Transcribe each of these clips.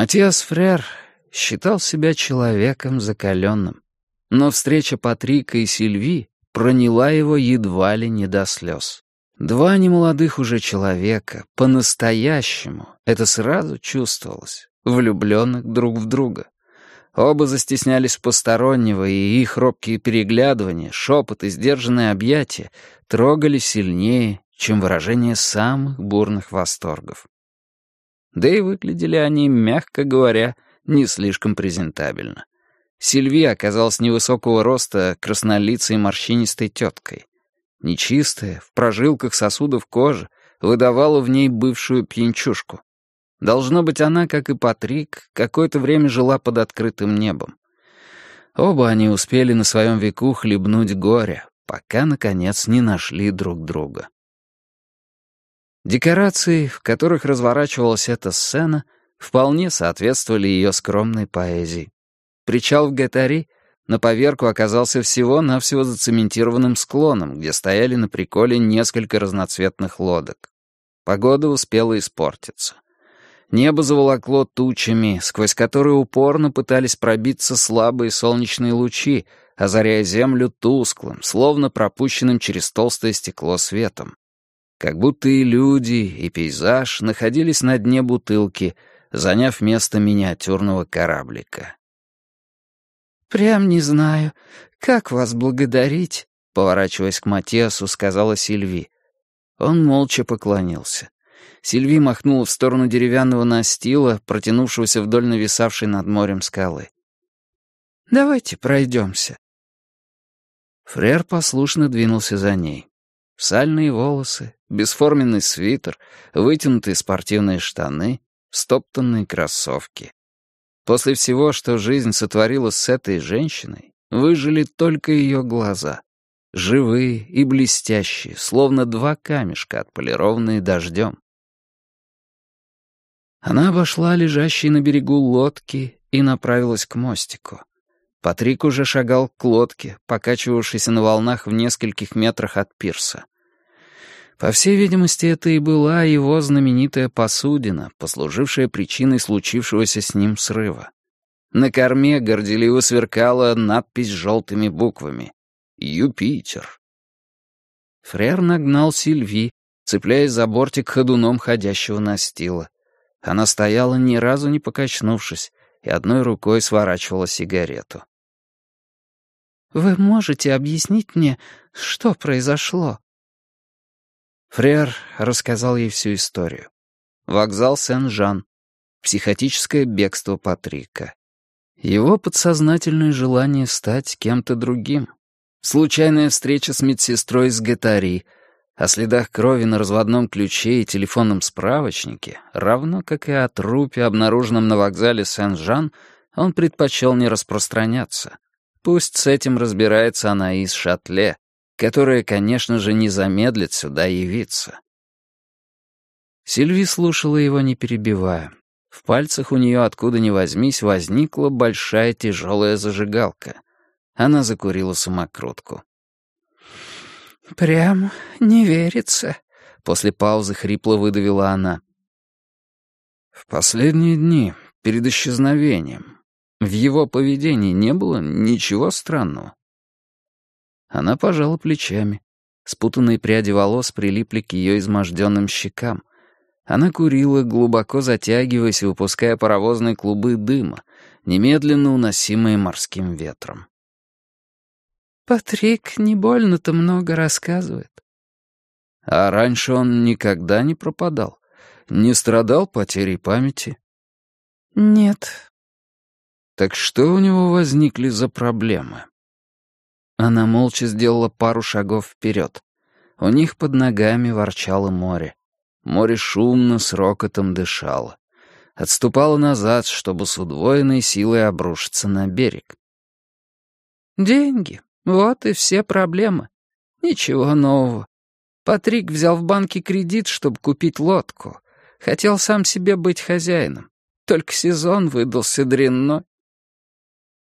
Матиас Фрер считал себя человеком закаленным, но встреча Патрика и Сильви проняла его едва ли не до слез. Два немолодых уже человека, по-настоящему, это сразу чувствовалось, влюбленных друг в друга. Оба застеснялись постороннего, и их робкие переглядывания, шепот и сдержанные объятия трогали сильнее, чем выражение самых бурных восторгов. Да и выглядели они, мягко говоря, не слишком презентабельно. Сильви оказалась невысокого роста, краснолицей морщинистой теткой. Нечистая, в прожилках сосудов кожи, выдавала в ней бывшую пьянчушку. Должно быть, она, как и Патрик, какое-то время жила под открытым небом. Оба они успели на своем веку хлебнуть горе, пока, наконец, не нашли друг друга. Декорации, в которых разворачивалась эта сцена, вполне соответствовали ее скромной поэзии. Причал в Гатари на поверку оказался всего-навсего зацементированным склоном, где стояли на приколе несколько разноцветных лодок. Погода успела испортиться. Небо заволокло тучами, сквозь которые упорно пытались пробиться слабые солнечные лучи, озаряя землю тусклым, словно пропущенным через толстое стекло светом. Как будто и люди, и пейзаж находились на дне бутылки, заняв место миниатюрного кораблика. «Прям не знаю, как вас благодарить», — поворачиваясь к Матиасу, сказала Сильви. Он молча поклонился. Сильви махнула в сторону деревянного настила, протянувшегося вдоль нависавшей над морем скалы. «Давайте пройдемся». Фрер послушно двинулся за ней. Сальные волосы, бесформенный свитер, вытянутые спортивные штаны, стоптанные кроссовки. После всего, что жизнь сотворила с этой женщиной, выжили только ее глаза. Живые и блестящие, словно два камешка, отполированные дождем. Она обошла лежащие на берегу лодки и направилась к мостику. Патрик уже шагал к лодке, покачивавшейся на волнах в нескольких метрах от пирса. По всей видимости, это и была его знаменитая посудина, послужившая причиной случившегося с ним срыва. На корме горделиво сверкала надпись с желтыми буквами «Юпитер». Фрер нагнал Сильви, цепляясь за бортик ходуном ходящего настила. Она стояла, ни разу не покачнувшись, и одной рукой сворачивала сигарету. «Вы можете объяснить мне, что произошло?» Фрер рассказал ей всю историю. Вокзал Сен-Жан. Психотическое бегство Патрика. Его подсознательное желание стать кем-то другим. Случайная встреча с медсестрой из Гетари. О следах крови на разводном ключе и телефонном справочнике, равно как и о трупе, обнаруженном на вокзале Сен-Жан, он предпочел не распространяться. Пусть с этим разбирается она из Шатле, которая, конечно же, не замедлит сюда явиться. Сильви слушала его, не перебивая. В пальцах у нее, откуда ни возьмись, возникла большая тяжелая зажигалка. Она закурила самокрутку. «Прям не верится», — после паузы хрипло выдавила она. В последние дни, перед исчезновением, в его поведении не было ничего странного. Она пожала плечами. Спутанные пряди волос прилипли к ее изможденным щекам. Она курила, глубоко затягиваясь и выпуская паровозные клубы дыма, немедленно уносимые морским ветром. «Патрик не больно-то много рассказывает». А раньше он никогда не пропадал, не страдал потерей памяти. «Нет». Так что у него возникли за проблемы? Она молча сделала пару шагов вперед. У них под ногами ворчало море. Море шумно, с рокотом дышало. Отступало назад, чтобы с удвоенной силой обрушиться на берег. «Деньги. Вот и все проблемы. Ничего нового. Патрик взял в банке кредит, чтобы купить лодку. Хотел сам себе быть хозяином. Только сезон выдался дрянной.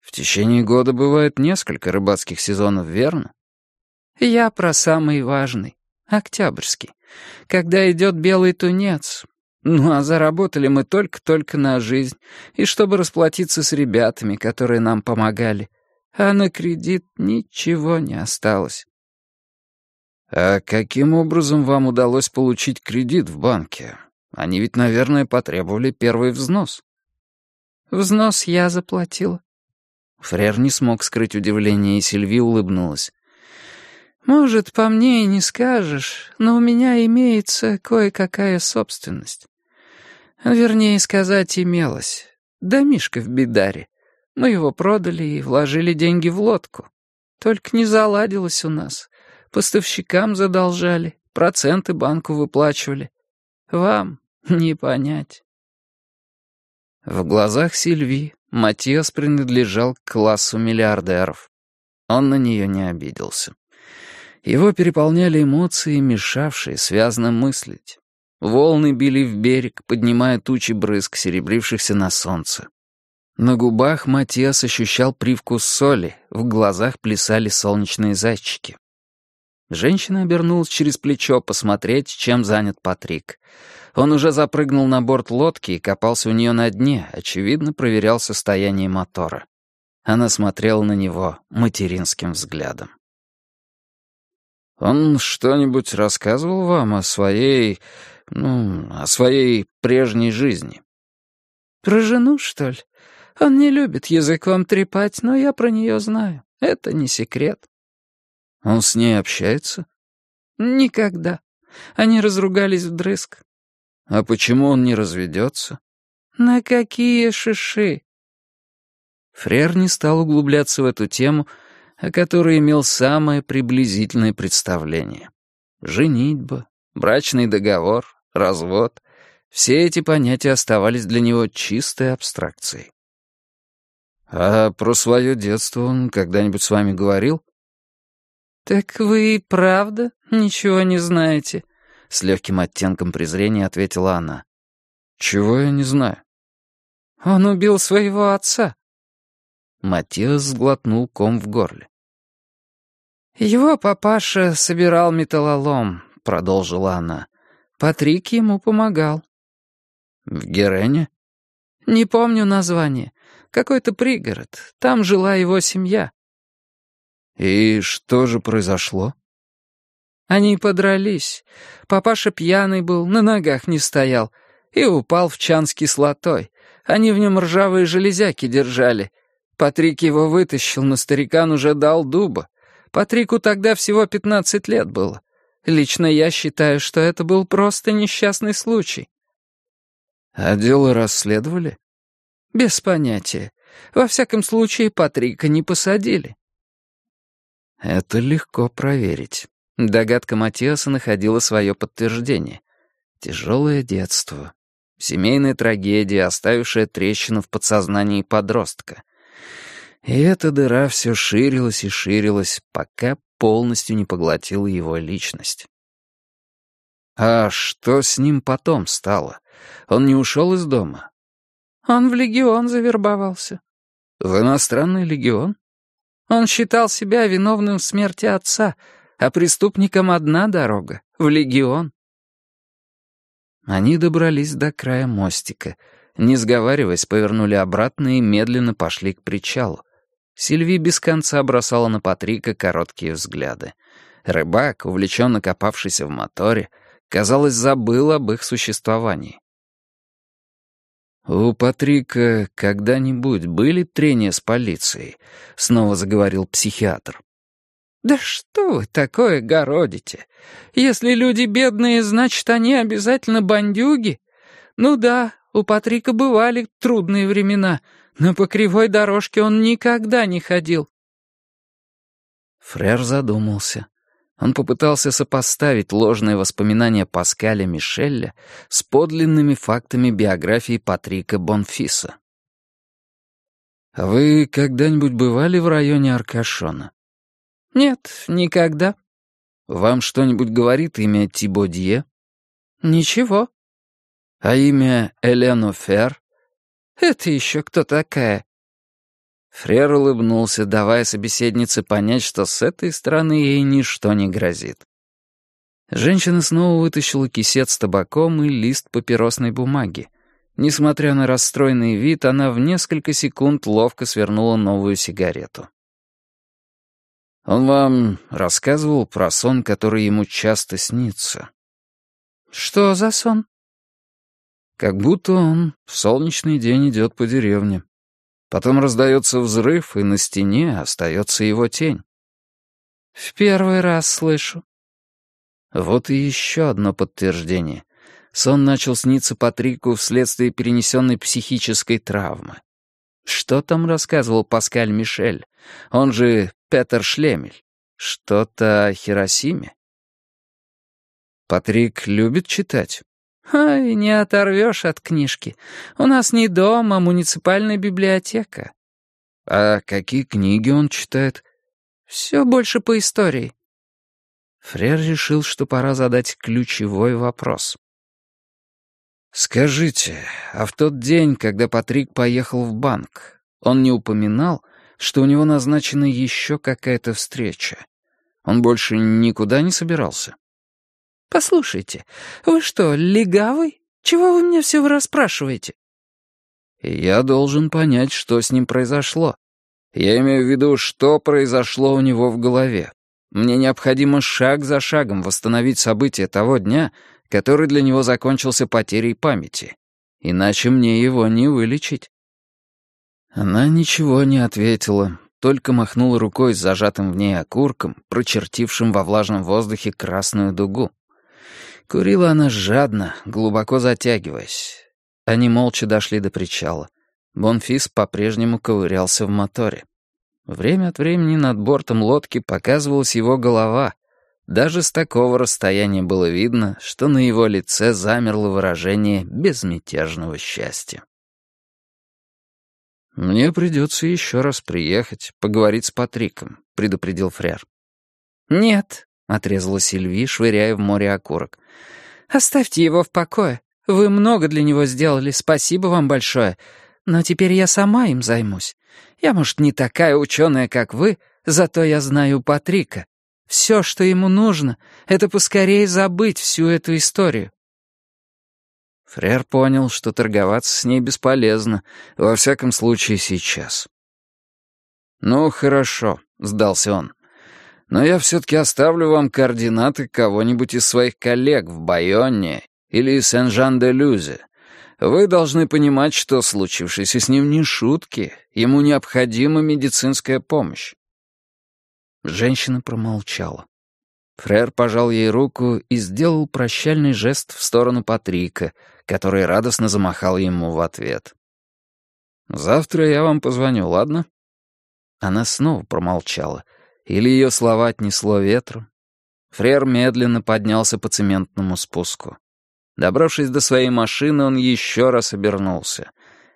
В течение года бывает несколько рыбацких сезонов, верно? Я про самый важный, октябрьский, когда идет белый тунец. Ну а заработали мы только-только на жизнь, и чтобы расплатиться с ребятами, которые нам помогали. А на кредит ничего не осталось. «А каким образом вам удалось получить кредит в банке? Они ведь, наверное, потребовали первый взнос». «Взнос я заплатила». Фрер не смог скрыть удивление, и Сильви улыбнулась. «Может, по мне и не скажешь, но у меня имеется кое-какая собственность. Вернее сказать, имелась. Домишко в Бидаре. Мы его продали и вложили деньги в лодку. Только не заладилось у нас. Поставщикам задолжали, проценты банку выплачивали. Вам не понять. В глазах Сильви Матиас принадлежал к классу миллиардеров. Он на нее не обиделся. Его переполняли эмоции, мешавшие связно мыслить. Волны били в берег, поднимая тучи брызг, серебрившихся на солнце. На губах Матиас ощущал привкус соли, в глазах плясали солнечные зайчики. Женщина обернулась через плечо посмотреть, чем занят Патрик. Он уже запрыгнул на борт лодки и копался у нее на дне, очевидно, проверял состояние мотора. Она смотрела на него материнским взглядом. «Он что-нибудь рассказывал вам о своей... ну, о своей прежней жизни?» «Про жену, что ли? Он не любит языком трепать, но я про нее знаю. Это не секрет». Он с ней общается? Никогда. Они разругались вдрызг. А почему он не разведется? На какие шиши? Фрер не стал углубляться в эту тему, о которой имел самое приблизительное представление. Женитьба, брачный договор, развод — все эти понятия оставались для него чистой абстракцией. «А про свое детство он когда-нибудь с вами говорил?» «Так вы и правда ничего не знаете?» — с легким оттенком презрения ответила она. «Чего я не знаю?» «Он убил своего отца». Матиас сглотнул ком в горле. «Его папаша собирал металлолом», — продолжила она. «Патрик ему помогал». «В Герене?» «Не помню название. Какой-то пригород. Там жила его семья. «И что же произошло?» Они подрались. Папаша пьяный был, на ногах не стоял. И упал в чан с кислотой. Они в нем ржавые железяки держали. Патрик его вытащил, но старикан уже дал дуба. Патрику тогда всего пятнадцать лет было. Лично я считаю, что это был просто несчастный случай. А дело расследовали? Без понятия. Во всяком случае, Патрика не посадили. Это легко проверить. Догадка Матиаса находила свое подтверждение. Тяжелое детство. Семейная трагедия, оставившая трещину в подсознании подростка. И эта дыра все ширилась и ширилась, пока полностью не поглотила его личность. А что с ним потом стало? Он не ушел из дома? Он в легион завербовался. В иностранный легион? Он считал себя виновным в смерти отца, а преступникам одна дорога — в легион. Они добрались до края мостика. Не сговариваясь, повернули обратно и медленно пошли к причалу. Сильви без конца бросала на Патрика короткие взгляды. Рыбак, увлеченно копавшийся в моторе, казалось, забыл об их существовании. «У Патрика когда-нибудь были трения с полицией?» — снова заговорил психиатр. «Да что вы такое городите? Если люди бедные, значит, они обязательно бандюги? Ну да, у Патрика бывали трудные времена, но по кривой дорожке он никогда не ходил». Фрер задумался. Он попытался сопоставить ложные воспоминания Паскаля Мишеля с подлинными фактами биографии Патрика Бонфиса. «Вы когда-нибудь бывали в районе Аркашона?» «Нет, никогда». «Вам что-нибудь говорит имя Тибодье?» «Ничего». «А имя Элену Фер?» «Это еще кто такая?» Фрер улыбнулся, давая собеседнице понять, что с этой стороны ей ничто не грозит. Женщина снова вытащила кисет с табаком и лист папиросной бумаги. Несмотря на расстроенный вид, она в несколько секунд ловко свернула новую сигарету. «Он вам рассказывал про сон, который ему часто снится?» «Что за сон?» «Как будто он в солнечный день идет по деревне. Потом раздается взрыв, и на стене остается его тень». «В первый раз слышу». Вот и еще одно подтверждение. Сон начал сниться Патрику вследствие перенесенной психической травмы. Что там рассказывал Паскаль Мишель? Он же Петер Шлемель. Что-то о Хиросиме? Патрик любит читать? Ай, не оторвешь от книжки. У нас не дом, а муниципальная библиотека. А какие книги он читает? Все больше по истории. Фрер решил, что пора задать ключевой вопрос. «Скажите, а в тот день, когда Патрик поехал в банк, он не упоминал, что у него назначена еще какая-то встреча? Он больше никуда не собирался?» «Послушайте, вы что, легавый? Чего вы меня все расспрашиваете?» «Я должен понять, что с ним произошло. Я имею в виду, что произошло у него в голове. Мне необходимо шаг за шагом восстановить события того дня, который для него закончился потерей памяти. Иначе мне его не вылечить. Она ничего не ответила, только махнула рукой с зажатым в ней окурком, прочертившим во влажном воздухе красную дугу. Курила она жадно, глубоко затягиваясь. Они молча дошли до причала. Бонфис по-прежнему ковырялся в моторе. Время от времени над бортом лодки показывалась его голова. Даже с такого расстояния было видно, что на его лице замерло выражение безмятежного счастья. «Мне придется еще раз приехать, поговорить с Патриком», — предупредил Фрер. «Нет», — отрезала Сильви, швыряя в море окурок. «Оставьте его в покое. Вы много для него сделали, спасибо вам большое. Но теперь я сама им займусь. Я, может, не такая ученая, как вы, зато я знаю Патрика. Все, что ему нужно, это поскорее забыть всю эту историю. Фрер понял, что торговаться с ней бесполезно, во всяком случае сейчас. «Ну, хорошо», — сдался он. «Но я все-таки оставлю вам координаты кого-нибудь из своих коллег в Байонне или Сен-Жан-де-Люзе, вы должны понимать, что случившееся с ним не шутки, ему необходима медицинская помощь». Женщина промолчала. Фрер пожал ей руку и сделал прощальный жест в сторону Патрика, который радостно замахал ему в ответ. «Завтра я вам позвоню, ладно?» Она снова промолчала. Или ее слова отнесло ветром. Фрер медленно поднялся по цементному спуску. Добравшись до своей машины, он еще раз обернулся.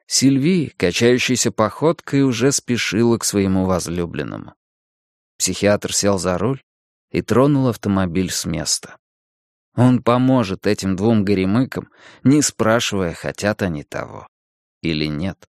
Сильви, качающейся походкой, уже спешила к своему возлюбленному. Психиатр сел за руль и тронул автомобиль с места. Он поможет этим двум горемыкам, не спрашивая, хотят они того или нет.